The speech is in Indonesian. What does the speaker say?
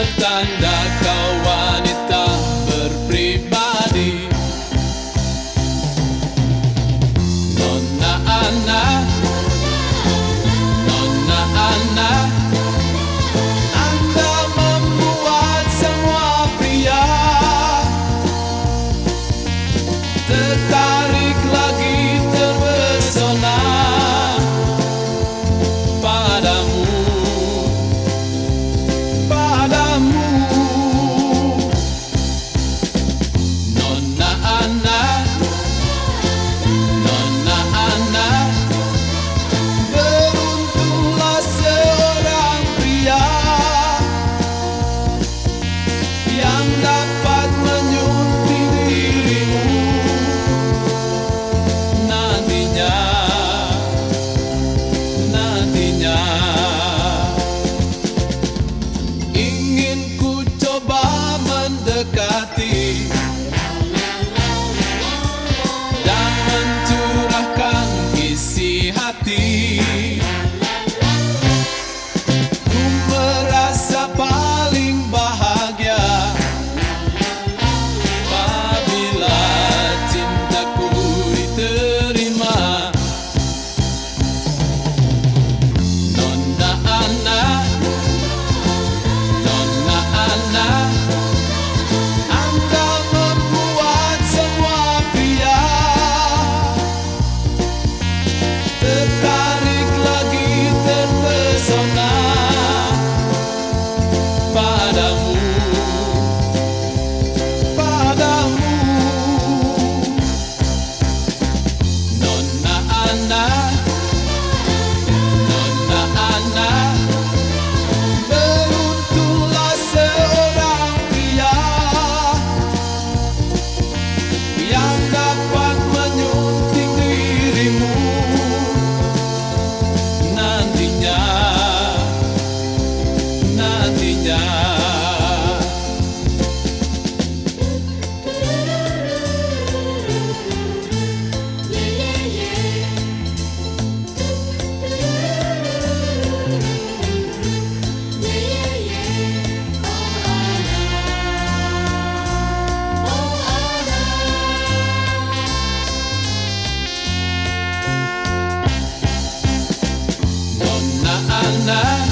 Pertanda kau wanita berpribadi. Nona Ana Nona Ana Anda membuat semua pria. Tetap night.